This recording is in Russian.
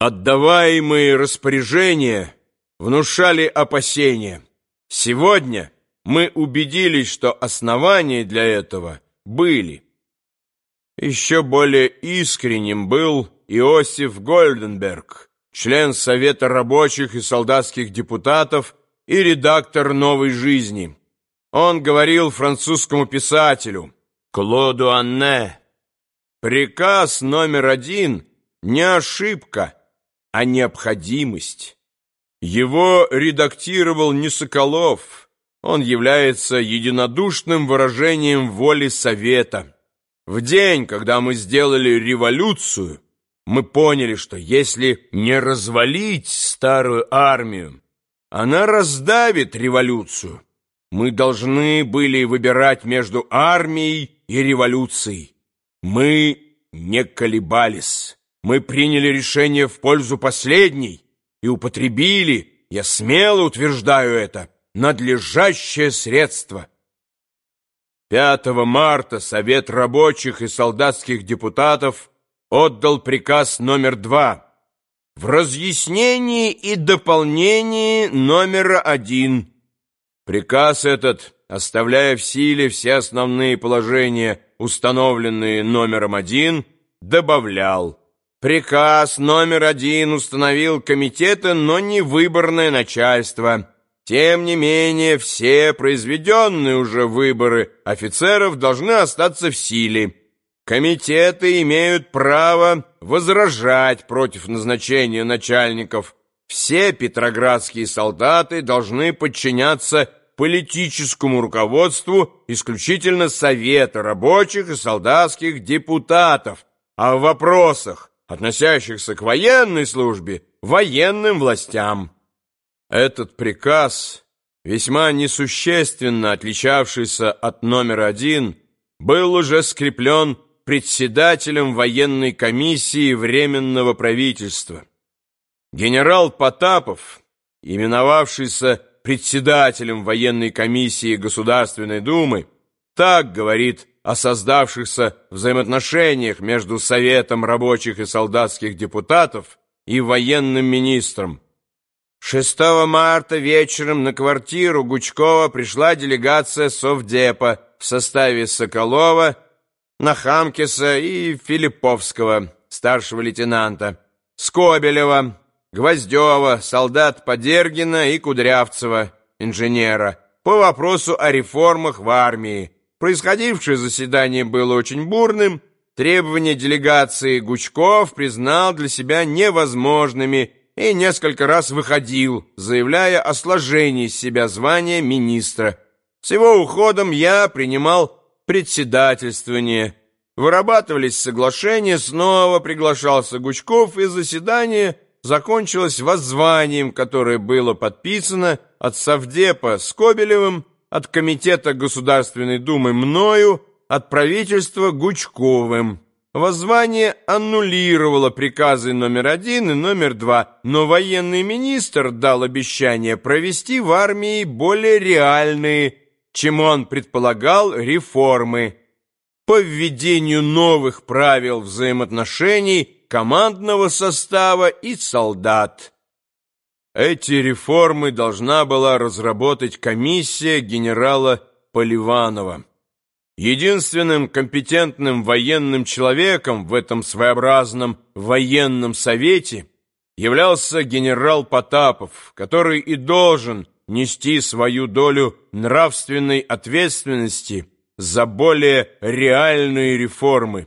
Отдаваемые распоряжения внушали опасения. Сегодня мы убедились, что основания для этого были. Еще более искренним был Иосиф Гольденберг, член Совета рабочих и солдатских депутатов и редактор «Новой жизни». Он говорил французскому писателю Клоду Анне, «Приказ номер один не ошибка» а необходимость. Его редактировал не Соколов, он является единодушным выражением воли Совета. В день, когда мы сделали революцию, мы поняли, что если не развалить старую армию, она раздавит революцию. Мы должны были выбирать между армией и революцией. Мы не колебались. Мы приняли решение в пользу последней и употребили, я смело утверждаю это, надлежащее средство. 5 марта Совет рабочих и солдатских депутатов отдал приказ номер два в разъяснении и дополнении номера один. Приказ этот, оставляя в силе все основные положения, установленные номером один, добавлял Приказ номер один установил комитеты, но не выборное начальство. Тем не менее, все произведенные уже выборы офицеров должны остаться в силе. Комитеты имеют право возражать против назначения начальников. Все петроградские солдаты должны подчиняться политическому руководству исключительно Совета рабочих и солдатских депутатов, а в вопросах относящихся к военной службе, военным властям. Этот приказ, весьма несущественно отличавшийся от номера один, был уже скреплен председателем военной комиссии Временного правительства. Генерал Потапов, именовавшийся председателем военной комиссии Государственной Думы, так говорит о создавшихся взаимоотношениях между Советом рабочих и солдатских депутатов и военным министром. 6 марта вечером на квартиру Гучкова пришла делегация Совдепа в составе Соколова, Нахамкиса и Филипповского, старшего лейтенанта, Скобелева, Гвоздева, солдат Подергина и Кудрявцева, инженера, по вопросу о реформах в армии, Происходившее заседание было очень бурным, требования делегации Гучков признал для себя невозможными и несколько раз выходил, заявляя о сложении из себя звания министра. С его уходом я принимал председательствование. Вырабатывались соглашения, снова приглашался Гучков, и заседание закончилось воззванием, которое было подписано от Совдепа Скобелевым от Комитета Государственной Думы мною, от правительства Гучковым. Воззвание аннулировало приказы номер один и номер два, но военный министр дал обещание провести в армии более реальные, чем он предполагал, реформы по введению новых правил взаимоотношений командного состава и солдат. Эти реформы должна была разработать комиссия генерала Поливанова. Единственным компетентным военным человеком в этом своеобразном военном совете являлся генерал Потапов, который и должен нести свою долю нравственной ответственности за более реальные реформы.